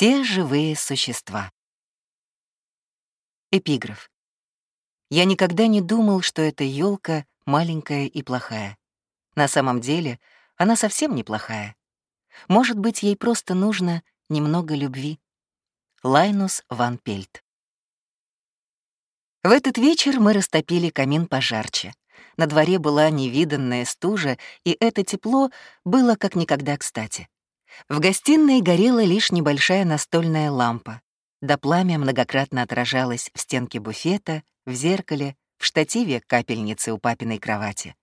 Все живые существа. Эпиграф. Я никогда не думал, что эта елка маленькая и плохая. На самом деле она совсем неплохая. Может быть, ей просто нужно немного любви. Лайнус ван Пельт. В этот вечер мы растопили камин пожарче. На дворе была невиданная стужа, и это тепло было как никогда кстати. В гостиной горела лишь небольшая настольная лампа. До пламя многократно отражалось в стенке буфета, в зеркале, в штативе капельницы у папиной кровати.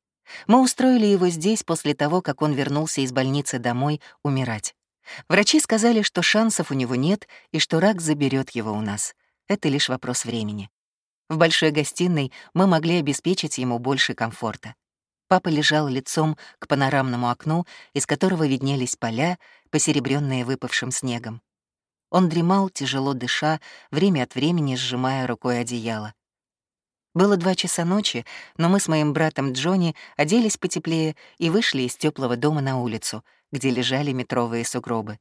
Мы устроили его здесь после того, как он вернулся из больницы домой умирать. Врачи сказали, что шансов у него нет и что рак заберет его у нас. Это лишь вопрос времени. В большой гостиной мы могли обеспечить ему больше комфорта. Папа лежал лицом к панорамному окну, из которого виднелись поля, посеребренные выпавшим снегом. Он дремал, тяжело дыша, время от времени сжимая рукой одеяло. Было два часа ночи, но мы с моим братом Джонни оделись потеплее и вышли из теплого дома на улицу, где лежали метровые сугробы.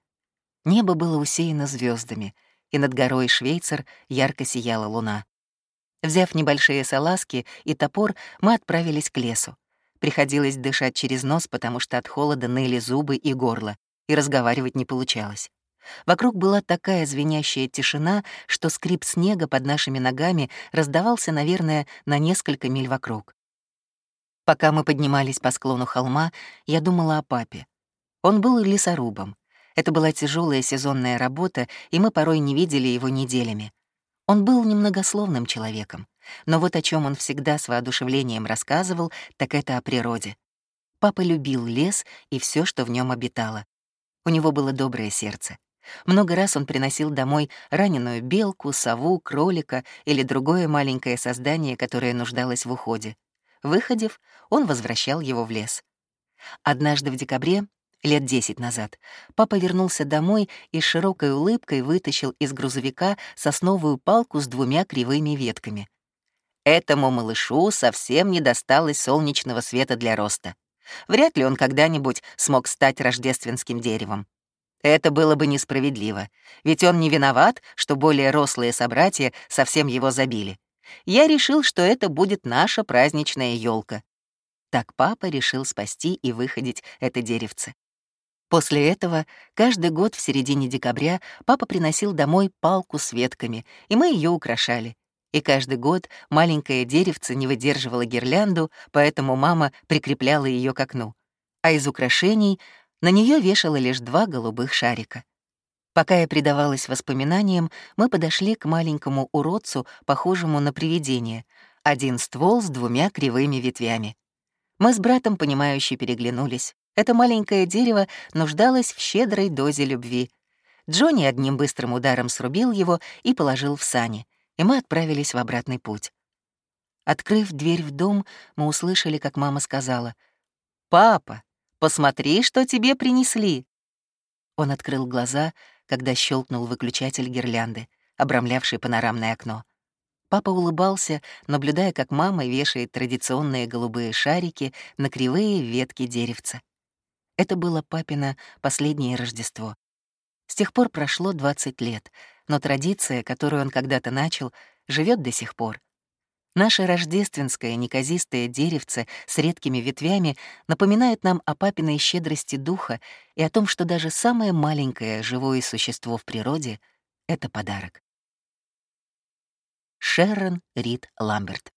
Небо было усеяно звездами, и над горой Швейцар ярко сияла луна. Взяв небольшие салазки и топор, мы отправились к лесу. Приходилось дышать через нос, потому что от холода ныли зубы и горло, и разговаривать не получалось. Вокруг была такая звенящая тишина, что скрип снега под нашими ногами раздавался, наверное, на несколько миль вокруг. Пока мы поднимались по склону холма, я думала о папе. Он был лесорубом. Это была тяжелая сезонная работа, и мы порой не видели его неделями. Он был немногословным человеком. Но вот о чем он всегда с воодушевлением рассказывал, так это о природе. Папа любил лес и все, что в нем обитало. У него было доброе сердце. Много раз он приносил домой раненую белку, сову, кролика или другое маленькое создание, которое нуждалось в уходе. Выходив, он возвращал его в лес. Однажды в декабре, лет десять назад, папа вернулся домой и с широкой улыбкой вытащил из грузовика сосновую палку с двумя кривыми ветками. Этому малышу совсем не досталось солнечного света для роста. Вряд ли он когда-нибудь смог стать рождественским деревом. Это было бы несправедливо, ведь он не виноват, что более рослые собратья совсем его забили. Я решил, что это будет наша праздничная елка. Так папа решил спасти и выходить это деревце. После этого каждый год в середине декабря папа приносил домой палку с ветками, и мы ее украшали и каждый год маленькое деревце не выдерживало гирлянду, поэтому мама прикрепляла ее к окну. А из украшений на нее вешала лишь два голубых шарика. Пока я предавалась воспоминаниям, мы подошли к маленькому уродцу, похожему на привидение. Один ствол с двумя кривыми ветвями. Мы с братом, понимающе переглянулись. Это маленькое дерево нуждалось в щедрой дозе любви. Джонни одним быстрым ударом срубил его и положил в сани и мы отправились в обратный путь. Открыв дверь в дом, мы услышали, как мама сказала, «Папа, посмотри, что тебе принесли». Он открыл глаза, когда щелкнул выключатель гирлянды, обрамлявший панорамное окно. Папа улыбался, наблюдая, как мама вешает традиционные голубые шарики на кривые ветки деревца. Это было папино последнее Рождество. С тех пор прошло 20 лет, но традиция, которую он когда-то начал, живет до сих пор. Наше рождественское неказистое деревце с редкими ветвями напоминает нам о папиной щедрости духа и о том, что даже самое маленькое живое существо в природе — это подарок. Шерон Рид Ламберт